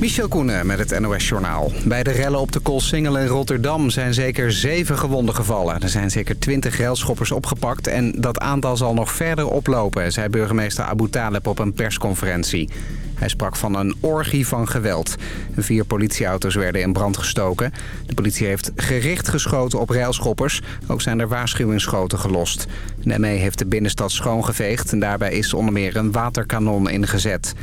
Michel Koenen met het NOS-journaal. Bij de rellen op de Koolsingel in Rotterdam zijn zeker zeven gewonden gevallen. Er zijn zeker twintig relschoppers opgepakt en dat aantal zal nog verder oplopen... zei burgemeester Abu Taleb op een persconferentie. Hij sprak van een orgie van geweld. Vier politieauto's werden in brand gestoken. De politie heeft gericht geschoten op railschoppers. Ook zijn er waarschuwingsschoten gelost. De ME heeft de binnenstad schoongeveegd... en daarbij is onder meer een waterkanon ingezet.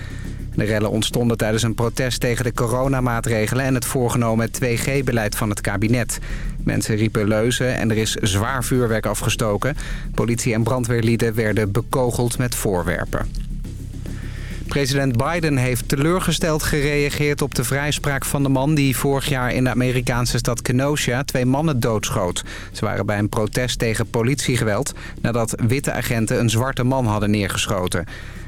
De rellen ontstonden tijdens een protest tegen de coronamaatregelen... en het voorgenomen 2G-beleid van het kabinet. Mensen riepen leuzen en er is zwaar vuurwerk afgestoken. Politie en brandweerlieden werden bekogeld met voorwerpen. President Biden heeft teleurgesteld gereageerd op de vrijspraak van de man... die vorig jaar in de Amerikaanse stad Kenosha twee mannen doodschoot. Ze waren bij een protest tegen politiegeweld... nadat witte agenten een zwarte man hadden neergeschoten.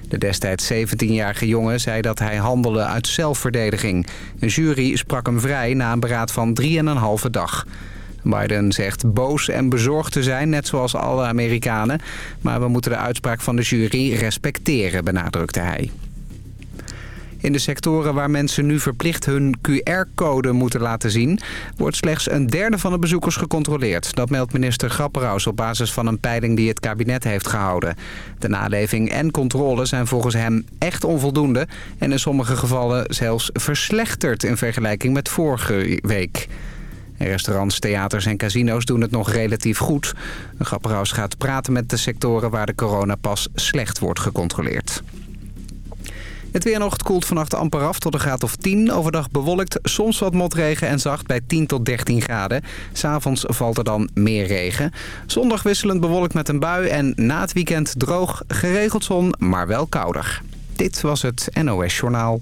De destijds 17-jarige jongen zei dat hij handelde uit zelfverdediging. Een jury sprak hem vrij na een beraad van 3,5 dag. Biden zegt boos en bezorgd te zijn, net zoals alle Amerikanen. Maar we moeten de uitspraak van de jury respecteren, benadrukte hij. In de sectoren waar mensen nu verplicht hun QR-code moeten laten zien... wordt slechts een derde van de bezoekers gecontroleerd. Dat meldt minister Grapperhaus op basis van een peiling die het kabinet heeft gehouden. De naleving en controle zijn volgens hem echt onvoldoende... en in sommige gevallen zelfs verslechterd in vergelijking met vorige week. Restaurants, theaters en casino's doen het nog relatief goed. Grapperhaus gaat praten met de sectoren waar de coronapas slecht wordt gecontroleerd. Het weer nog, het koelt vannacht amper af tot een graad of 10. Overdag bewolkt, soms wat motregen en zacht bij 10 tot 13 graden. S'avonds valt er dan meer regen. Zondag wisselend bewolkt met een bui en na het weekend droog, geregeld zon, maar wel kouder. Dit was het NOS Journaal.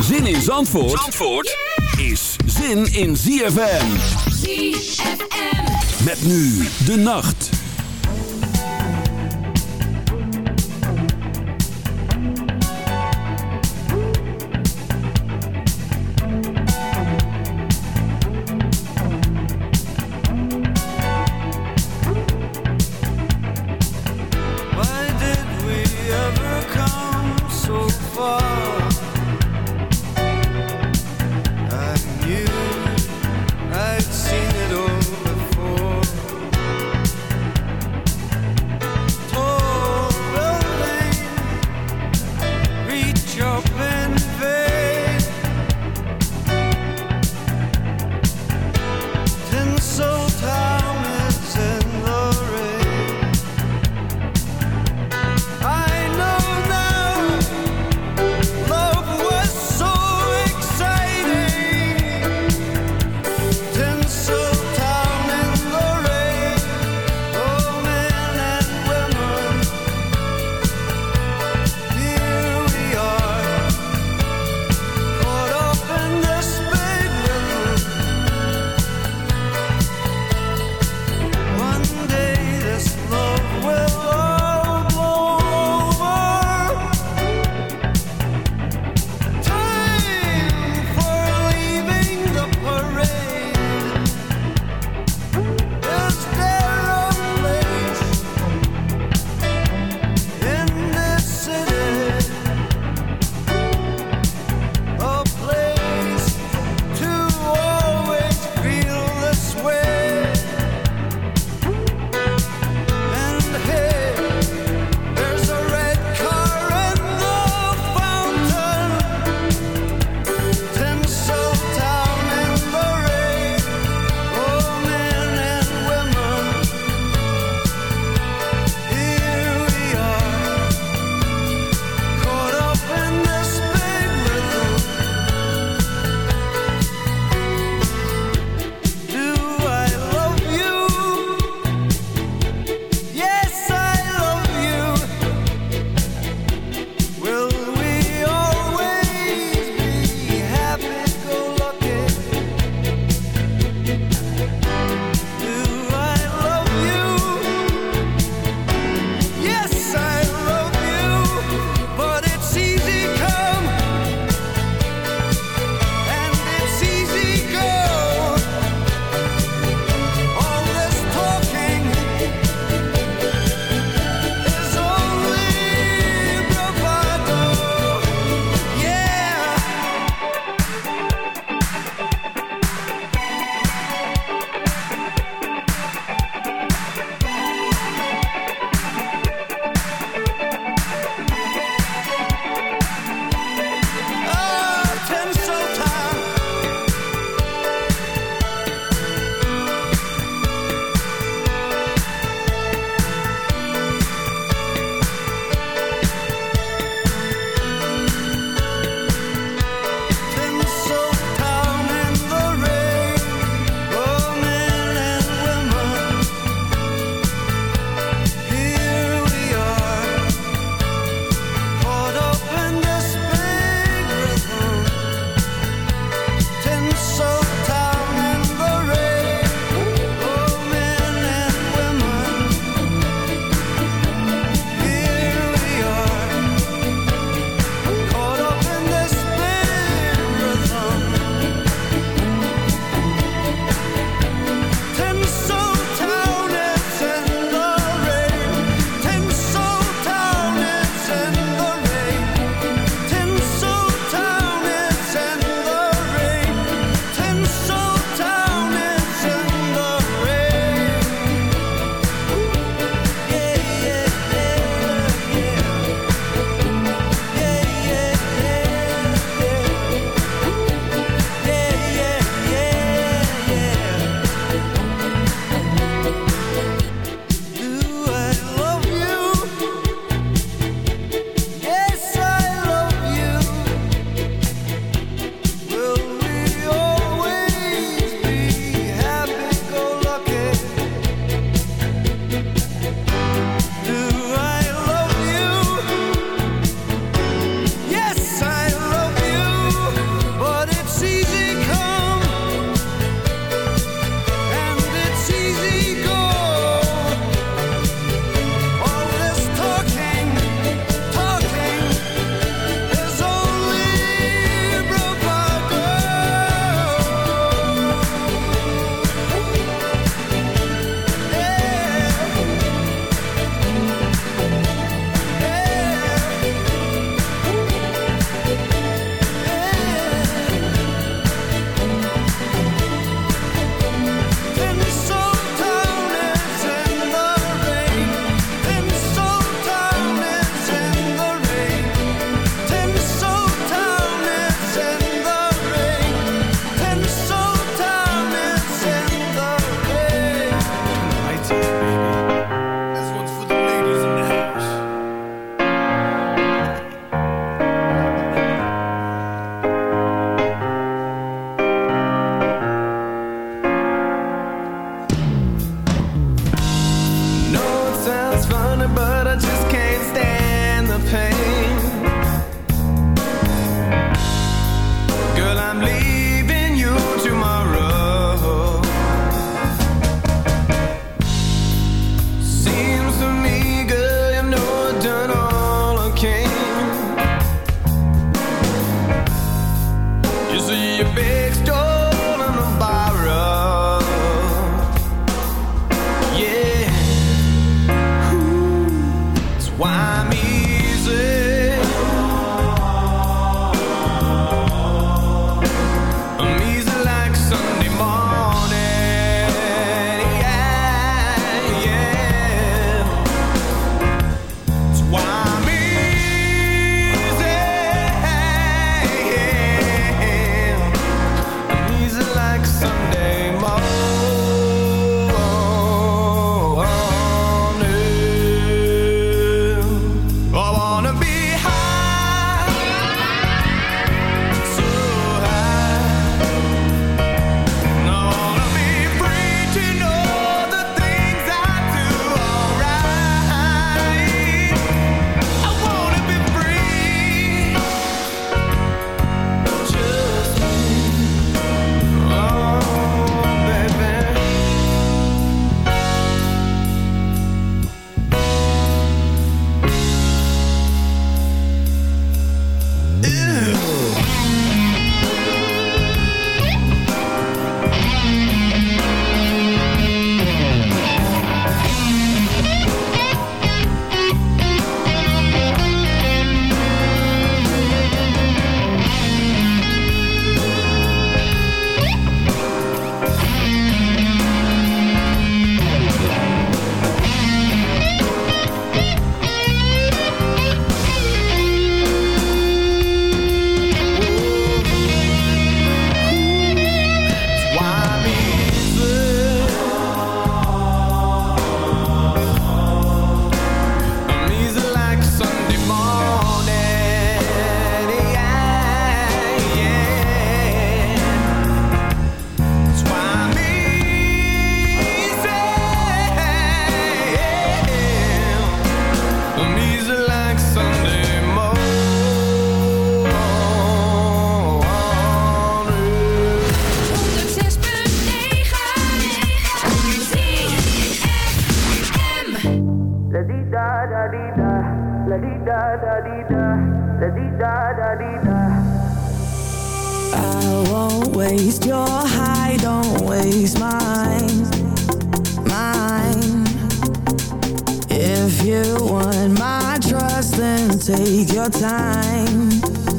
Zin in Zandvoort, Zandvoort is zin in ZFM. ZFM. Met nu de nacht.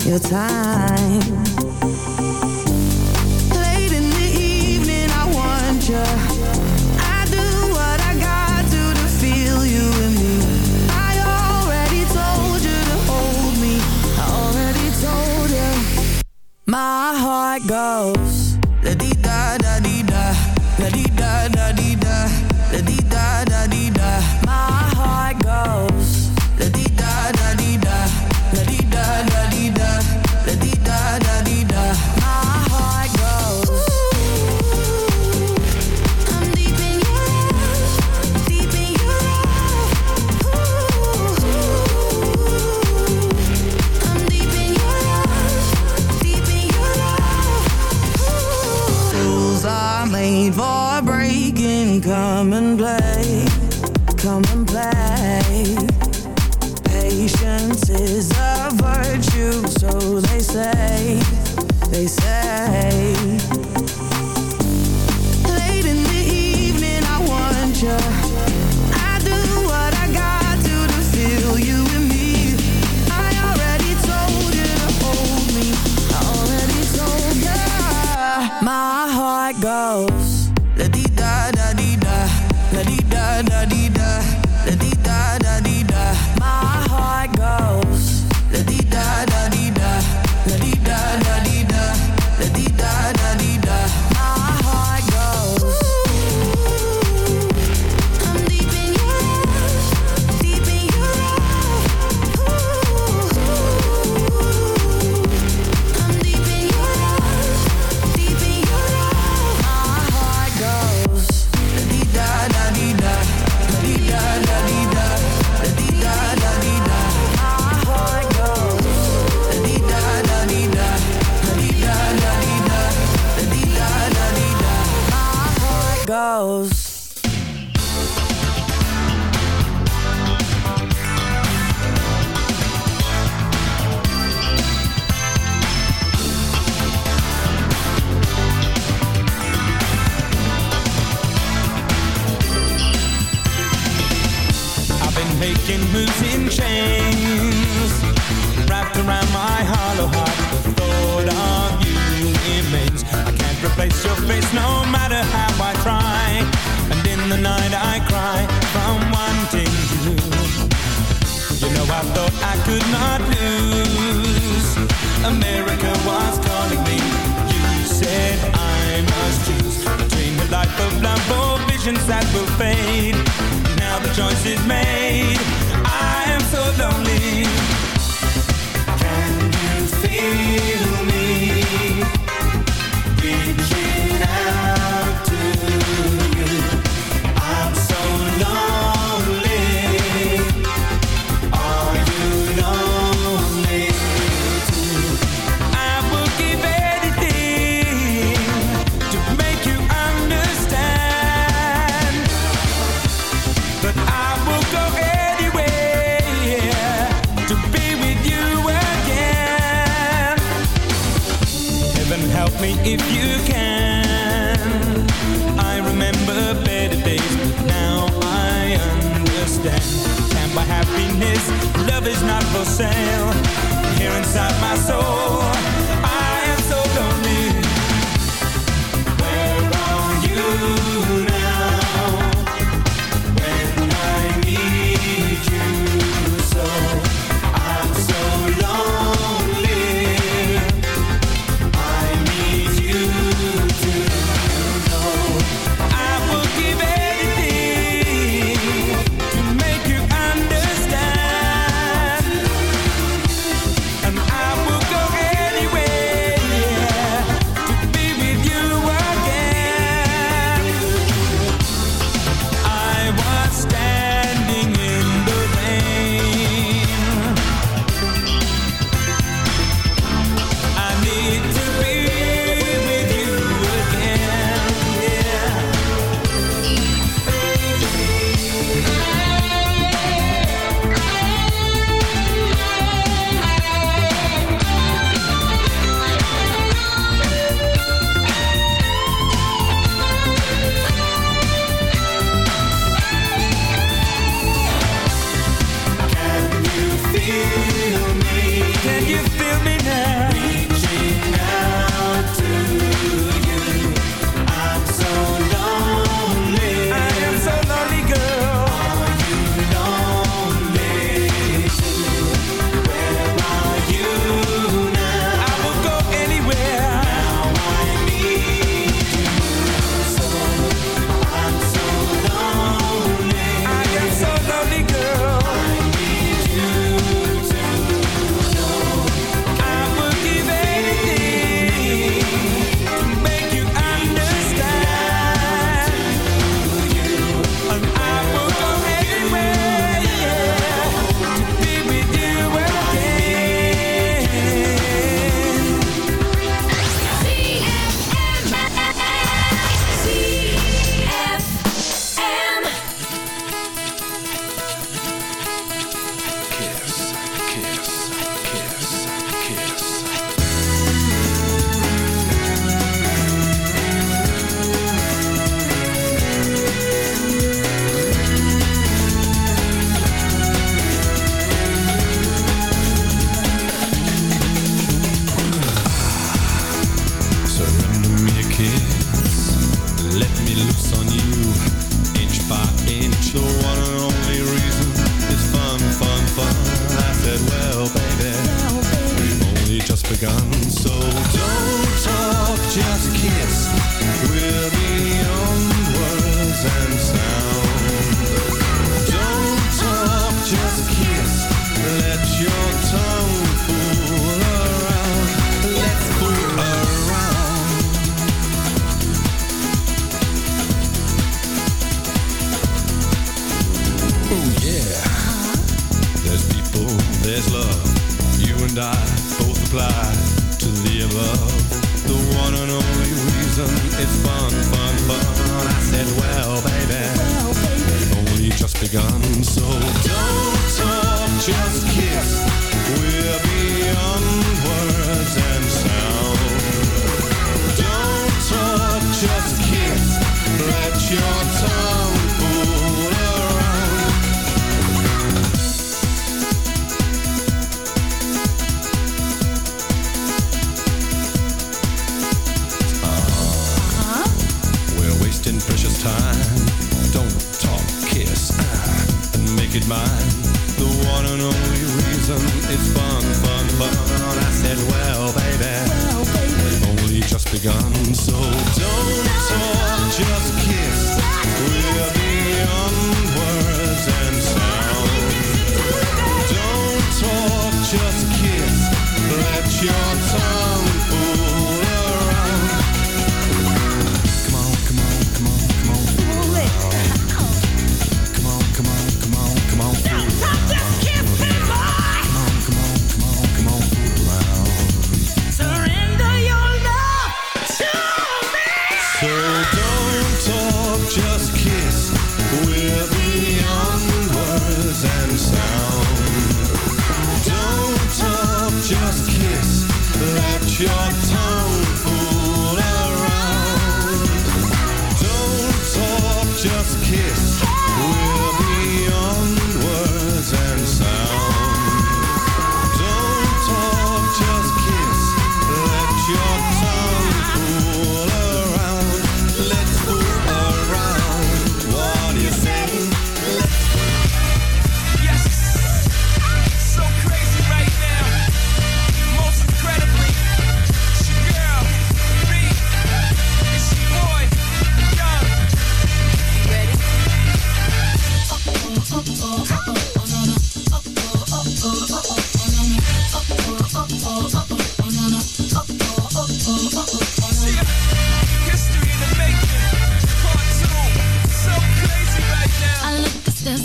your time. Late in the evening, I want you. I do what I got to to feel you in me. I already told you to hold me. I already told you. My heart goes. coming black show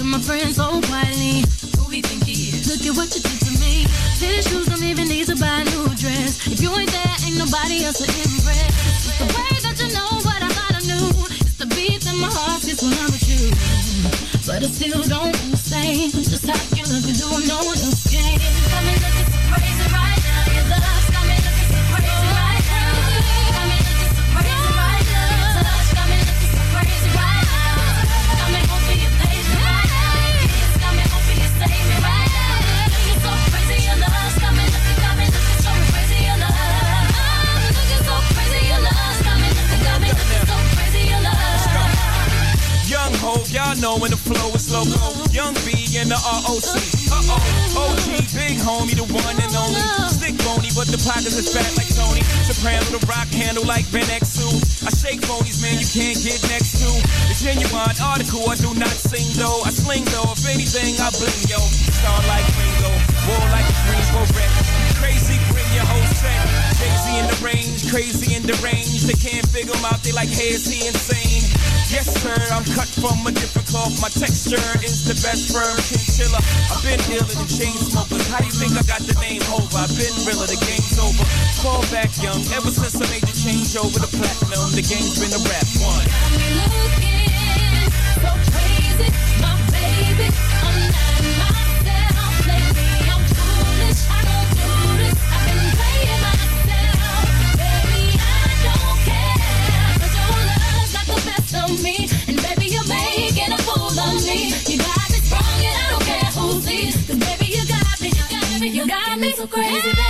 to my friends oh, so quietly. Who he think he is? Look at what you did to me. Tennis shoes don't even need to buy a new dress. If you ain't there, ain't nobody else to impress. It's the way that you know what I thought I knew. It's the beat that my heart gets when I'm with you. But I still don't understand just how you look and do no one else. Y'all know when the flow is loco. Young B and the ROC. Uh oh, OG, big homie, the one and only. Stick bony, but the pockets is fat like Tony. Soprano, the rock handle like Ben X2. I shake phonies, man, you can't get next to. The genuine article, I do not sing though. I sling though, if anything, I bling yo. Star like Ringo, war like a Greensboro wreck. Crazy, bring your whole set. Jay-Z in the range, crazy in the range. Figure out, they like, hey, is he insane? Yes, sir, I'm cut from a different cloth. My texture is the best firm chinchilla. I've been dealing in chain smokers. How do you think I got the name over? I've been realer, the game's over. Fall back young, ever since I made the change over the platinum, the game's been a rap one. Got me looking so crazy, so crazy,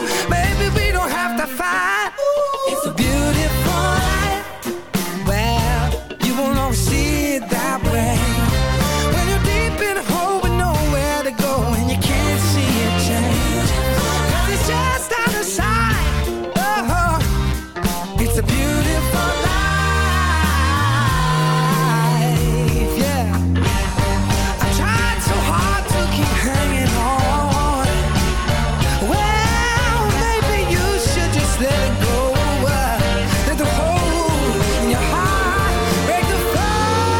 a beautiful life, yeah. I tried so hard to keep hanging on. Well, maybe you should just let it go. Let the hole in your heart break the fall.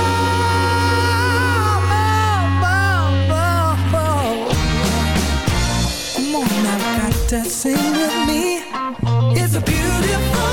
Come on, now, got to sing with me. It's a beautiful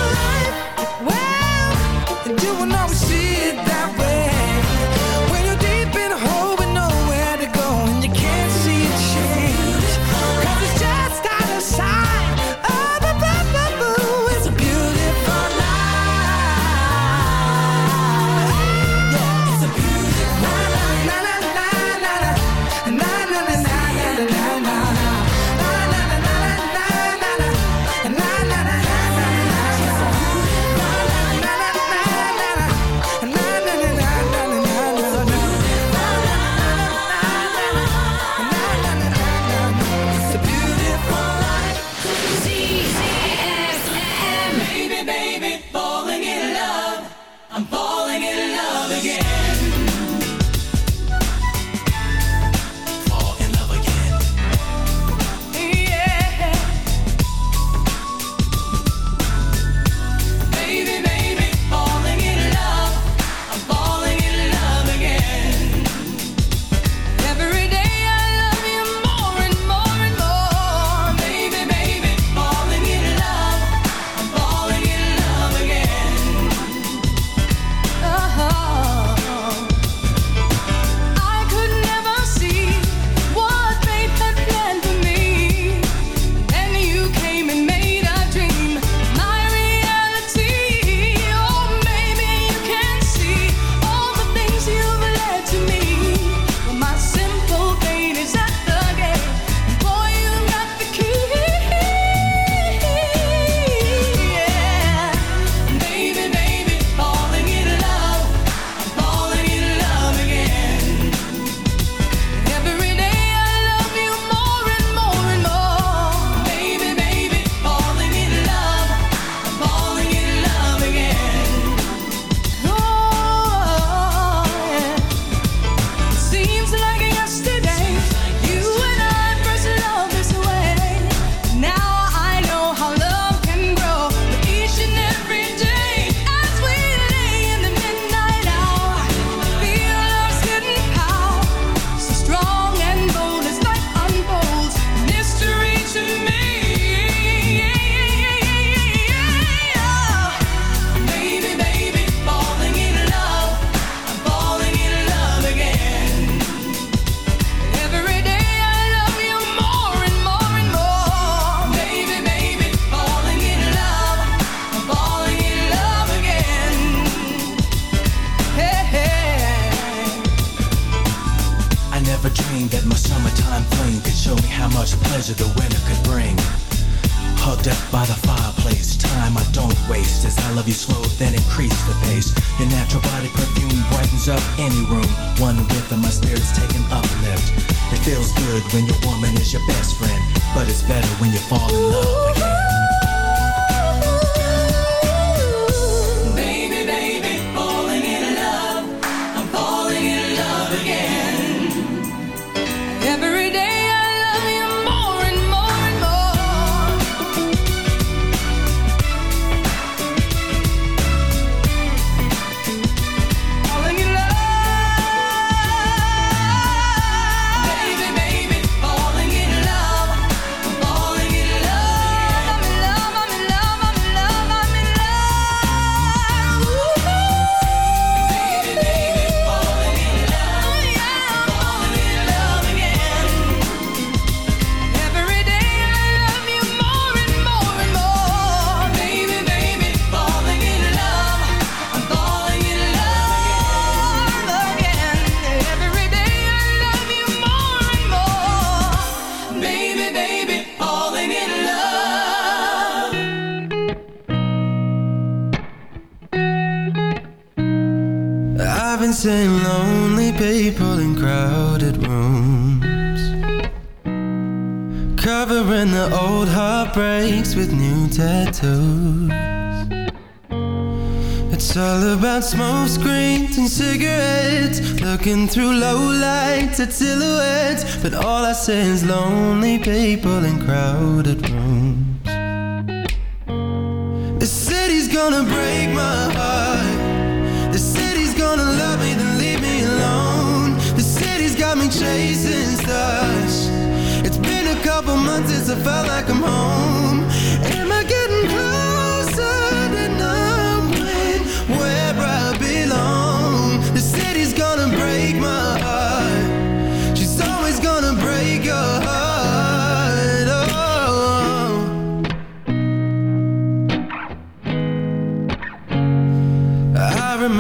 through low lights at silhouettes But all I see is lonely people in crowded rooms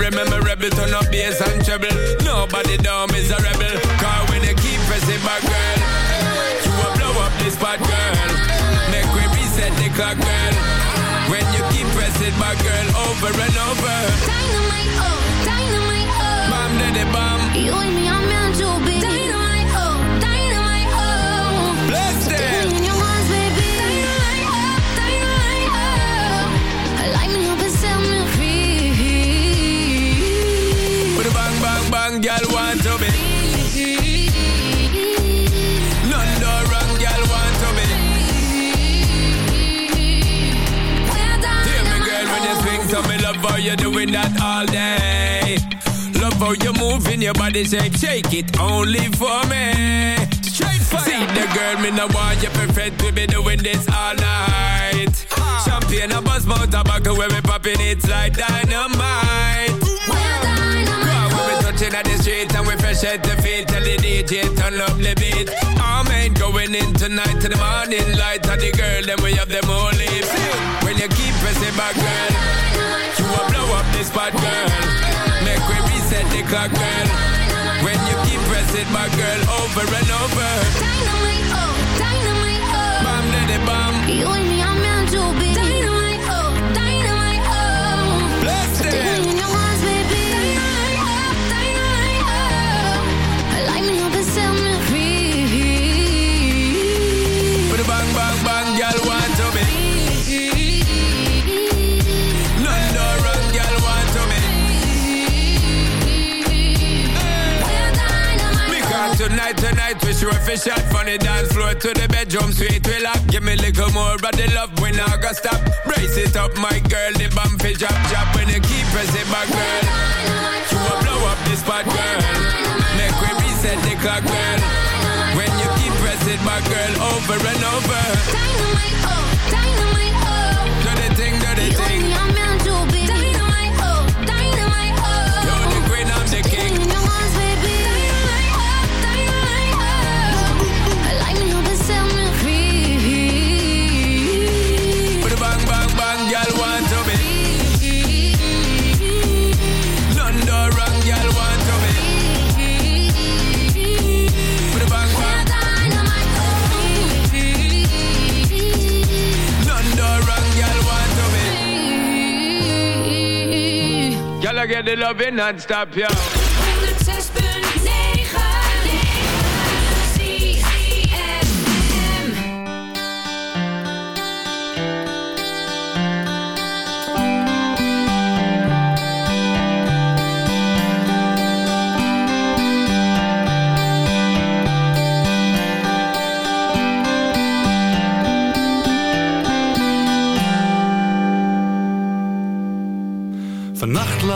Very memorable, turn up bass and treble. Nobody down is a rebel. Cause when you keep pressing back, girl, you will blow up this spot, girl. Make we reset the clock, girl. When you keep pressing back, girl, over and over. Dynamite, oh, dynamite, oh. Bam, daddy, bam. You and me are meant to be. How you moving your body shape, shake it only for me. Straight fire. See the girl, me no want you perfect, we be doing this all night. Uh-huh. Champagne, a buzz, mouth, tobacco, when we popping it like dynamite. Cause when we touching at the street and we fresh at the feet, tell the DJ turn up the beat. Our man going in tonight to the morning light, and the girl them we have them all live. When you keep pressing back, girl, you will blow up this spot, girl. The clock, girl. When you keep pressing back, girl, over and over. tight, wish you a fish from the dance floor to the bedroom, sweet relax. Give me a little more of the love when I got stop. Brace it up, my girl, the bum fish drop, drop when you keep pressing my girl. You will blow up this bad girl. Make me reset the clock, girl. When you keep pressing my girl, over and over. Dynamite, oh. the loving non-stop, yo.